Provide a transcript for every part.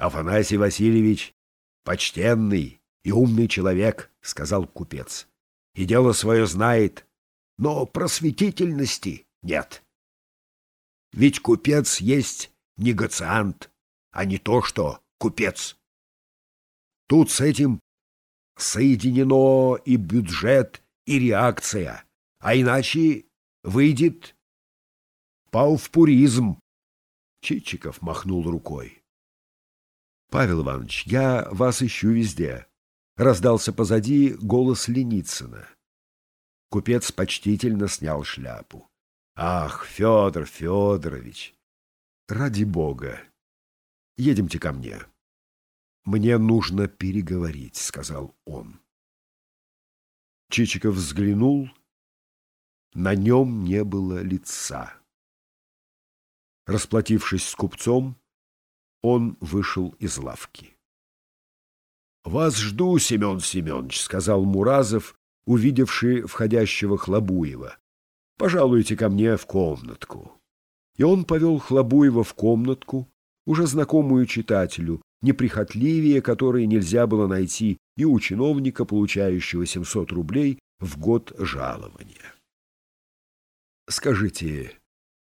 Афанасий Васильевич почтенный и умный человек, — сказал купец. И дело свое знает, но просветительности нет. Ведь купец есть негациант, а не то, что купец. Тут с этим соединено и бюджет, и реакция, а иначе выйдет пауфпуризм. Чичиков махнул рукой. — Павел Иванович, я вас ищу везде. Раздался позади голос Леницына. Купец почтительно снял шляпу. — Ах, Федор Федорович! Ради бога! Едемте ко мне. Мне нужно переговорить, — сказал он. Чичиков взглянул. На нем не было лица. Расплатившись с купцом, он вышел из лавки. — Вас жду, Семен Семенович, — сказал Муразов, увидевший входящего Хлобуева. — Пожалуйте ко мне в комнатку. И он повел Хлобуева в комнатку, уже знакомую читателю, неприхотливее которой нельзя было найти и у чиновника, получающего 700 рублей в год жалования. Скажите,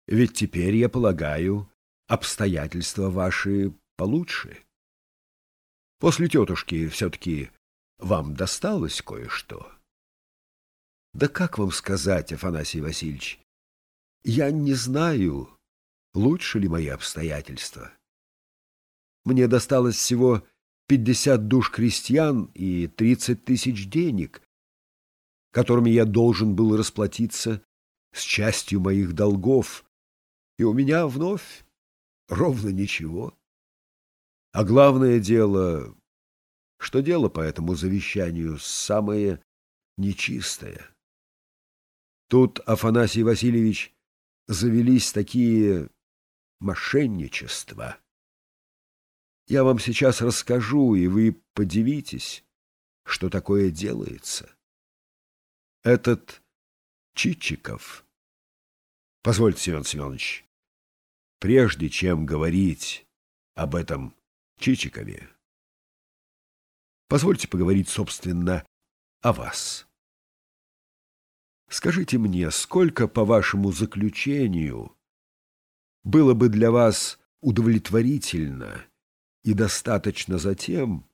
ведь теперь, я полагаю, обстоятельства ваши получше. После тетушки все-таки вам досталось кое-что. Да как вам сказать, Афанасий Васильевич, я не знаю, лучше ли мои обстоятельства. Мне досталось всего пятьдесят душ крестьян и тридцать тысяч денег, которыми я должен был расплатиться с частью моих долгов, и у меня вновь ровно ничего. А главное дело, что дело по этому завещанию самое нечистое. Тут, Афанасий Васильевич, завелись такие мошенничества. Я вам сейчас расскажу, и вы подивитесь, что такое делается. Этот Чичиков... Позвольте, Семен Семенович, прежде чем говорить об этом Чичикове, позвольте поговорить, собственно, о вас. Скажите мне, сколько, по вашему заключению, было бы для вас удовлетворительно и достаточно затем,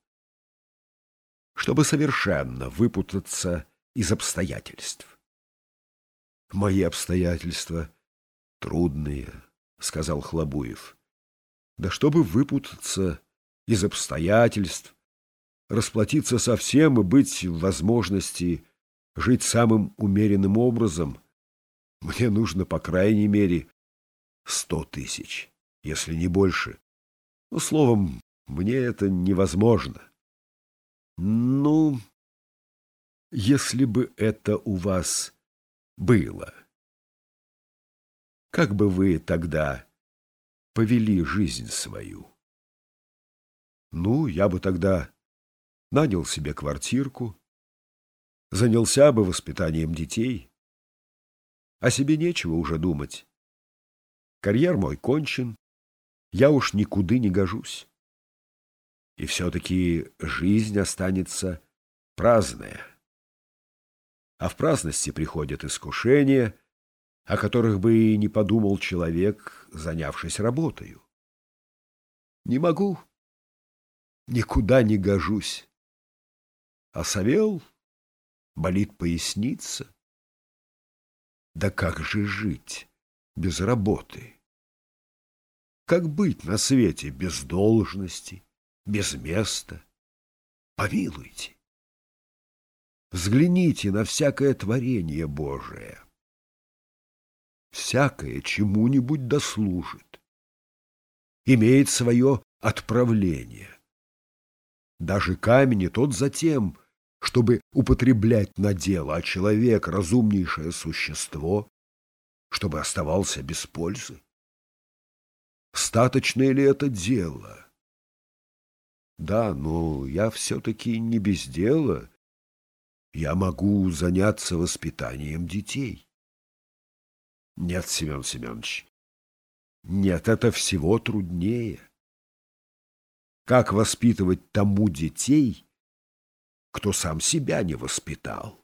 чтобы совершенно выпутаться из обстоятельств. — Мои обстоятельства трудные, — сказал Хлобуев. — Да чтобы выпутаться из обстоятельств, расплатиться совсем и быть в возможности жить самым умеренным образом, мне нужно, по крайней мере, сто тысяч, если не больше. Ну, словом, мне это невозможно. Ну, если бы это у вас было, как бы вы тогда повели жизнь свою? Ну, я бы тогда нанял себе квартирку, занялся бы воспитанием детей. О себе нечего уже думать. Карьер мой кончен, я уж никуды не гожусь. И все-таки жизнь останется праздная. А в праздности приходят искушения, о которых бы и не подумал человек, занявшись работою. Не могу, никуда не гожусь. Савел болит поясница. Да как же жить без работы? Как быть на свете без должности, без места? Помилуйте. Взгляните на всякое творение Божие. Всякое чему-нибудь дослужит. Имеет свое отправление. Даже камень тот затем, чтобы употреблять на дело, а человек — разумнейшее существо, чтобы оставался без пользы. Статочное ли это дело? Да, но я все-таки не без дела. Я могу заняться воспитанием детей. Нет, Семен Семенович, нет, это всего труднее. как воспитывать тому детей, кто сам себя не воспитал.